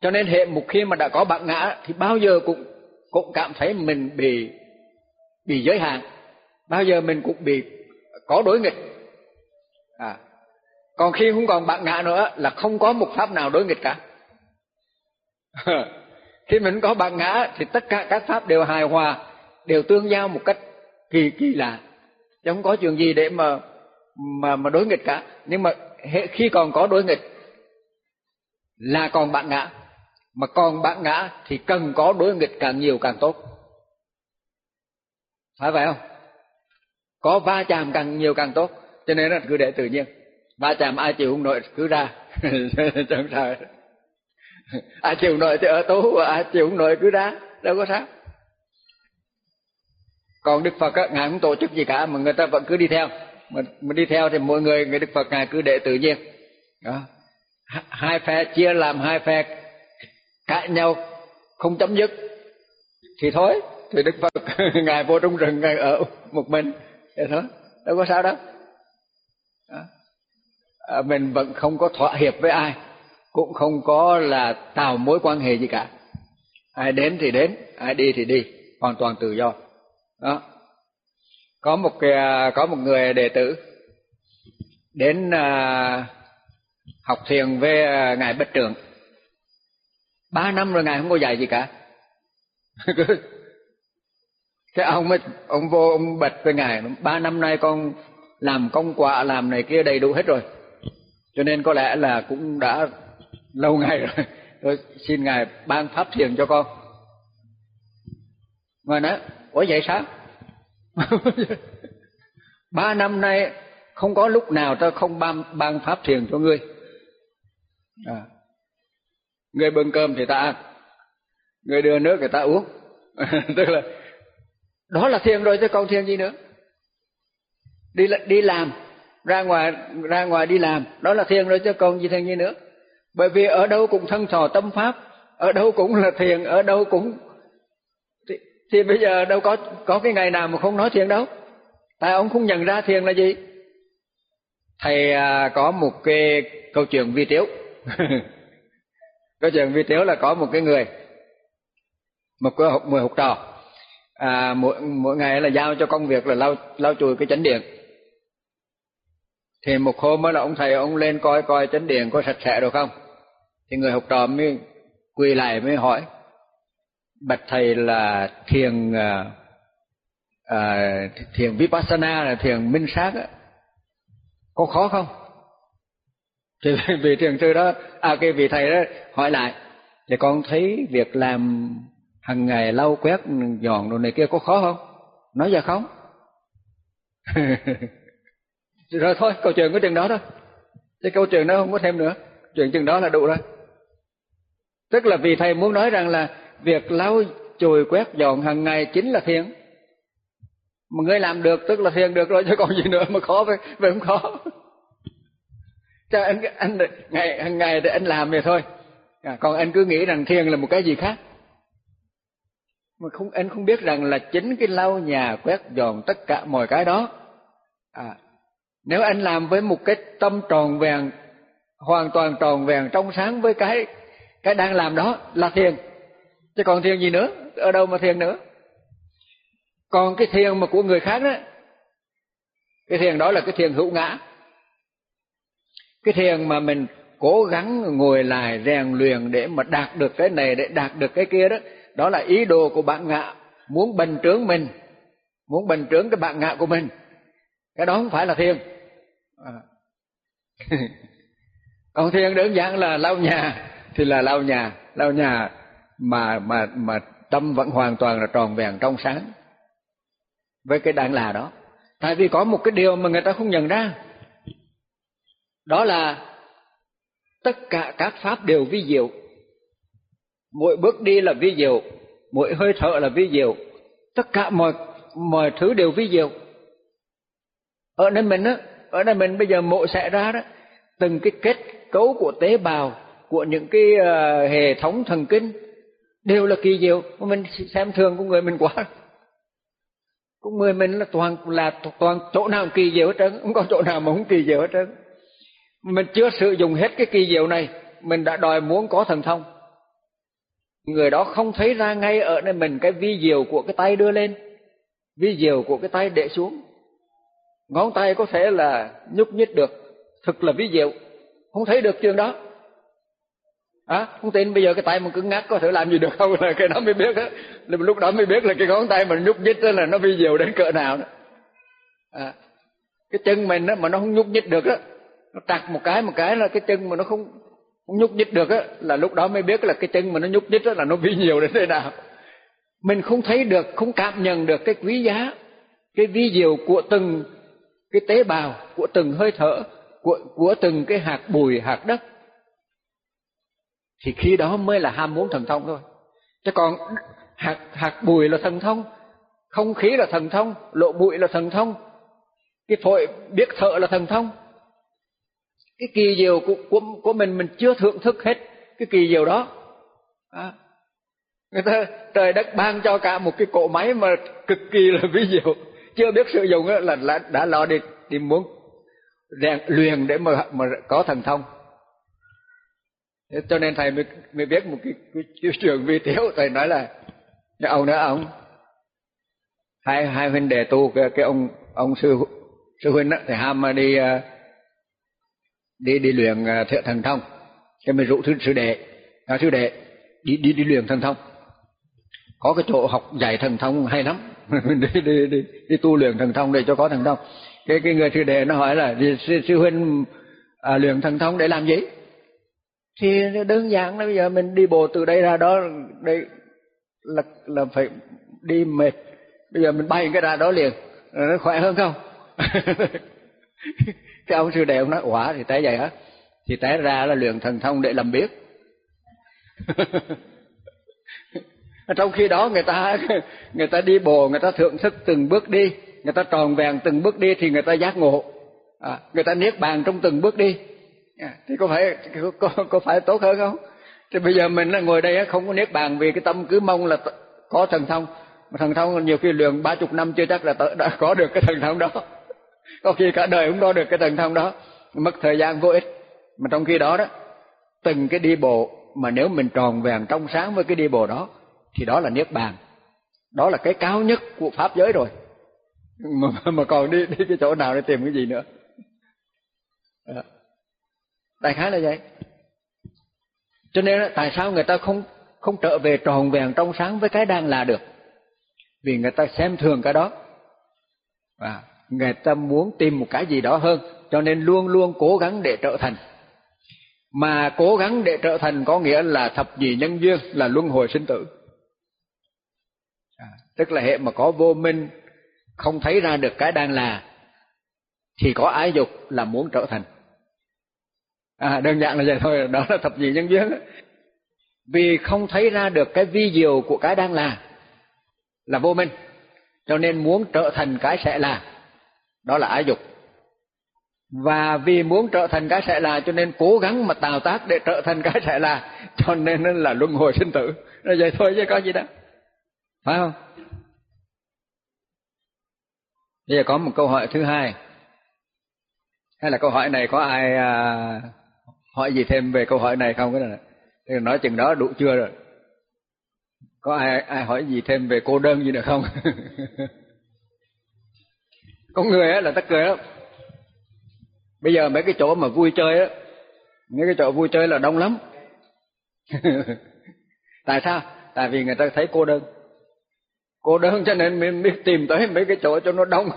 cho nên hệ một khi mà đã có bạn ngã thì bao giờ cũng cũng cảm thấy mình bị bị giới hạn. Bao giờ mình cũng bị có đối nghịch. À còn khi không còn bạn ngã nữa là không có một pháp nào đối nghịch cả. Khi mình có bạn ngã thì tất cả các pháp đều hài hòa, đều tương giao một cách kỳ kỳ lạ. Chứ không có chuyện gì để mà mà mà đối nghịch cả. Nhưng mà khi còn có đối nghịch là còn bạn ngã mà còn bản ngã thì cần có đối nghịch càng nhiều càng tốt. Phải vậy không? Có va chạm càng nhiều càng tốt cho nên là cứ để tự nhiên. Va chạm ai chịu không nổi cứ ra. Chẳng sao ai chịu nổi thì ở tú ai chịu không nổi cứ ra đâu có sao. Còn đức phật á ngài không tổ chức gì cả mà người ta vẫn cứ đi theo. Mà, mà đi theo thì mỗi người người đức phật ngài cứ để tự nhiên. Đó. Hai phe chia làm hai phe cãi nhau không chấm dứt. Thì thôi thì đức phật ngài vô trong rừng ngài ở một mình. Thì thôi đâu có sao đâu. À, mình vẫn không có thỏa hiệp với ai cũng không có là tạo mối quan hệ gì cả. Ai đến thì đến ai đi thì đi hoàn toàn tự do. Đó. Có một cái à, có một người đệ tử đến à, học thiền với à, ngài bất trưởng ba năm rồi ngài không có dạy gì cả. Cái ông mới ông vô, ông bật với ngài, ba năm nay con làm công quả, làm này kia đầy đủ hết rồi. Cho nên có lẽ là cũng đã lâu ngày rồi. Tôi xin ngài ban pháp thiền cho con. Ngài nói, ủa vậy sao? Ba năm nay không có lúc nào tôi không ban ban pháp thiền cho ngươi. À người bưng cơm thì ta ăn. Người đưa nước thì ta uống. Tức là đó là thiền rồi chứ còn thiền gì nữa. Đi đi làm ra ngoài ra ngoài đi làm đó là thiền rồi chứ còn gì thiền gì nữa. Bởi vì ở đâu cũng thân thọ tâm pháp ở đâu cũng là thiền ở đâu cũng thì, thì bây giờ đâu có có cái ngày nào mà không nói thiền đâu. Tại ông không nhận ra thiền là gì. Thầy à, có một cái câu chuyện vi tiếu. câu trường vi tiếu là có một cái người một cái học mười học trò. À, mỗi mỗi ngày là giao cho công việc là lau lau chùi cái chánh điện. Thì một hôm đó là ông thầy ông lên coi coi chánh điện có sạch sẽ được không? Thì người học trò mới quỳ lại mới hỏi bạch thầy là thiền à, à thiền vipassana là thiền minh sát á có khó không? Thì vị thiền sư đó à cái vị thầy đó hỏi lại thì con thấy việc làm hàng ngày lau quét dọn đồ này kia có khó không? Nói ra không. Rồi thôi câu chuyện có chừng đó thôi. Cái câu chuyện đó không có thêm nữa. Chuyện chừng đó là đủ rồi. Tức là vì thầy muốn nói rằng là việc lau chùi quét dọn hàng ngày chính là thiền mà người làm được tức là thiền được rồi chứ còn gì nữa mà khó vậy, vậy không khó cho anh anh ngày hàng ngày thì anh làm vậy thôi. À, còn anh cứ nghĩ rằng thiền là một cái gì khác. Mà không anh không biết rằng là chính cái lau nhà quét dọn tất cả mọi cái đó. À, nếu anh làm với một cái tâm tròn vẹn hoàn toàn tròn vẹn trong sáng với cái cái đang làm đó là thiền. Chứ còn thiền gì nữa? Ở đâu mà thiền nữa? Còn cái thiền mà của người khác đó cái thiền đó là cái thiền hữu ngã cái thiền mà mình cố gắng ngồi lại rèn luyện để mà đạt được cái này, để đạt được cái kia đó đó là ý đồ của bạn ngạ muốn bành trướng mình, muốn bành trướng cái bạn ngạ của mình. Cái đó không phải là thiền. À. còn thiền đơn giản là lau nhà, thì là lau nhà lau nhà mà mà mà tâm vẫn hoàn toàn là tròn vẹn trong sáng với cái đang là đó. Tại vì có một cái điều mà người ta không nhận ra đó là tất cả các pháp đều vi diệu. Mỗi bước đi là vi diệu mỗi hơi thở là vi diệu. Tất cả mọi mọi thứ đều vi diệu. Ở nơi mình á ở nơi mình bây giờ mộ sẽ ra đó từng cái kết cấu của tế bào của những cái uh, hệ thống thần kinh đều là kỳ diệu. Mà mình xem thường của người mình quá. Cũng người mình là toàn là toàn chỗ nào kỳ diệu hết trơn không có chỗ nào mà không kỳ diệu hết trơn mình chưa sử dụng hết cái kỳ diệu này mình đã đòi muốn có thần thông. Người đó không thấy ra ngay ở nơi mình cái vi diệu của cái tay đưa lên vi diệu của cái tay để xuống. Ngón tay có thể là nhúc nhích được thực là vi diệu. Không thấy được chuyện đó. À, không tin bây giờ cái tay mình cứng ngắc có thể làm gì được không? Là cái đó mới biết á. Lúc đó mới biết là cái ngón tay mình nhúc nhích đó là nó vi diệu đến cỡ nào đó. À, cái chân mình đó mà nó không nhúc nhích được đó nó trặc một cái một cái là cái chân mà nó không không nhúc nhích được á, là lúc đó mới biết là cái chân mà nó nhúc nhích đó là nó vi nhiều đến thế nào. Mình không thấy được, không cảm nhận được cái quý giá, cái vi diệu của từng cái tế bào, của từng hơi thở, của của từng cái hạt bụi hạt đất. Thì khi đó mới là ham muốn thần thông thôi. Chứ còn hạt hạt bụi là thần thông, không khí là thần thông, lộ bụi là thần thông, cái phổi biết thở là thần thông cái kỳ diệu của, của của mình mình chưa thưởng thức hết cái kỳ diệu đó. À, người ta trời đất ban cho cả một cái cỗ máy mà cực kỳ là ví dụ. Chưa biết sử dụng là, là đã lo đi đi muốn rèn luyện để mà mà có thần thông. Cho nên thầy mới mới biết một cái, cái, cái trường vi tiếu thầy nói là ông nữa ông hai hai huynh đệ tu cái, cái ông ông sư sư huynh đó thì ham mà đi uh, đi đi luyện uh, thần thông. Cái mới rủ thứ sư đệ. À, sư đệ đi đi đi luyện thần thông. Có cái chỗ học dạy thần thông hay lắm. Đi, đi đi đi tu luyện thần thông để cho có thần thông. Cái cái người sư đệ nó hỏi là sư, sư huynh à, luyện thần thông để làm gì? Thì đơn giản là bây giờ mình đi bộ từ đây ra đó đây là là phải đi mệt. Bây giờ mình bay cái ra đó liền. Nó khỏe hơn không? cái ông sư đệ ông nói quả thì té vậy á thì té ra là luyện thần thông để làm biết trong khi đó người ta người ta đi bộ người ta thưởng thức từng bước đi người ta tròn vẹn từng bước đi thì người ta giác ngộ. À, người ta niết bàn trong từng bước đi. À, thì có phải có, có phải tốt hơn không? Thì bây giờ mình ngồi đây không có niết bàn vì cái tâm cứ mong là có thần thông. Mà thần thông nhiều khi luyện ba chục năm chưa chắc là đã có được cái thần thông đó có khi cả đời cũng đo được cái tầng thông đó. Mất thời gian vô ích. Mà trong khi đó đó từng cái đi bộ mà nếu mình tròn vẹn trong sáng với cái đi bộ đó thì đó là niết bàn. Đó là cái cao nhất của pháp giới rồi. Mà, mà còn đi đi cái chỗ nào để tìm cái gì nữa? Đó. đại khái là vậy. Cho nên tại sao người ta không không trở về tròn vẹn trong sáng với cái đang là được? Vì người ta xem thường cái đó. Và người ta muốn tìm một cái gì đó hơn cho nên luôn luôn cố gắng để trở thành. Mà cố gắng để trở thành có nghĩa là thập nhị nhân duyên là luân hồi sinh tử. À, tức là hệ mà có vô minh không thấy ra được cái đang là thì có ái dục là muốn trở thành. À đơn giản là vậy thôi đó là thập nhị nhân duyên. Vì không thấy ra được cái vi diệu của cái đang là là vô minh cho nên muốn trở thành cái sẽ là đó là ái dục. Và vì muốn trở thành cái sẽ là cho nên cố gắng mà tạo tác để trở thành cái sẽ là cho nên nó là luân hồi sinh tử. Nó vậy thôi chứ có gì đó phải không? Bây giờ có một câu hỏi thứ hai. Hay là câu hỏi này có ai à, hỏi gì thêm về câu hỏi này không? Cái này nói chừng đó đủ chưa rồi. Có ai ai hỏi gì thêm về cô đơn gì nữa không? có người á, là ta cười lắm. Bây giờ mấy cái chỗ mà vui chơi á, mấy cái chỗ vui chơi là đông lắm. Tại sao? Tại vì người ta thấy cô đơn. Cô đơn cho nên mình biết tìm tới mấy cái chỗ cho nó đông.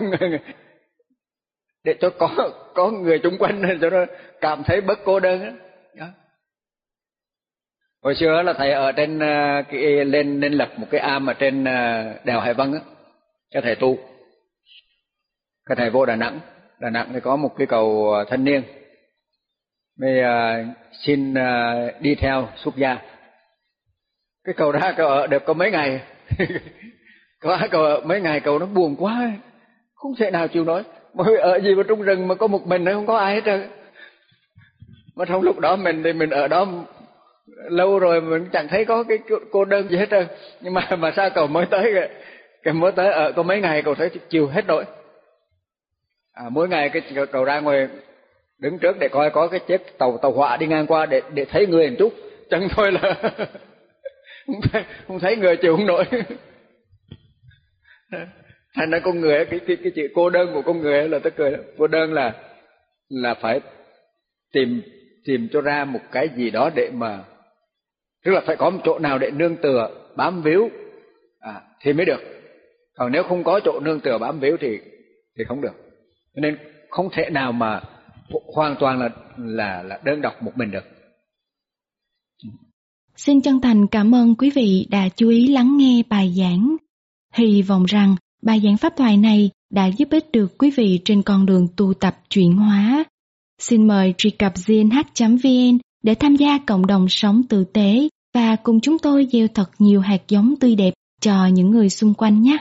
Để cho có có người chung quanh cho nó cảm thấy bất cô đơn á. Hồi xưa là thầy ở trên à, cái, lên lên lập một cái am ở trên à, đèo hải vân á, cho thầy tu cái thầy vô đà nẵng. Đà nẵng thì có một cái cầu ờ, thân thanh niên. Mới uh, xin uh, đi theo xuất gia. Cái cầu đó cầu ở được có mấy ngày? Có cầu ở mấy ngày cầu nó buồn quá. Không thể nào chịu nổi. Mà ở gì mà trong rừng mà có một mình nó không có ai hết trơn. Mà trong lúc đó mình thì mình ở đó lâu rồi mình chẳng thấy có cái cô đơn gì hết trơn. Nhưng mà mà sao cầu mới tới kìa? Cái mới tới ở có mấy ngày cầu thấy chiều hết nổi à, mỗi ngày cái cầu ra ngoài đứng trước để coi có cái chiếc tàu tàu hỏa đi ngang qua để để thấy người một chút. Chẳng thôi là không thấy, không thấy người chịu không nổi. Thành ra con người cái cái cái chuyện cô đơn của con người là tức cười đó. cô đơn là là phải tìm tìm cho ra một cái gì đó để mà tức là phải có một chỗ nào để nương tựa bám víu. À, thì mới được. Còn nếu không có chỗ nương tựa bám víu thì thì không được cho nên không thể nào mà hoàn toàn là là là đơn độc một mình được Xin chân thành cảm ơn quý vị đã chú ý lắng nghe bài giảng. Hy vọng rằng bài giảng pháp thoại này đã giúp ích được quý vị trên con đường tu tập chuyển hóa. Xin mời truy cập gnh.vn để tham gia cộng đồng sống tử tế và cùng chúng tôi gieo thật nhiều hạt giống tươi đẹp cho những người xung quanh nhé.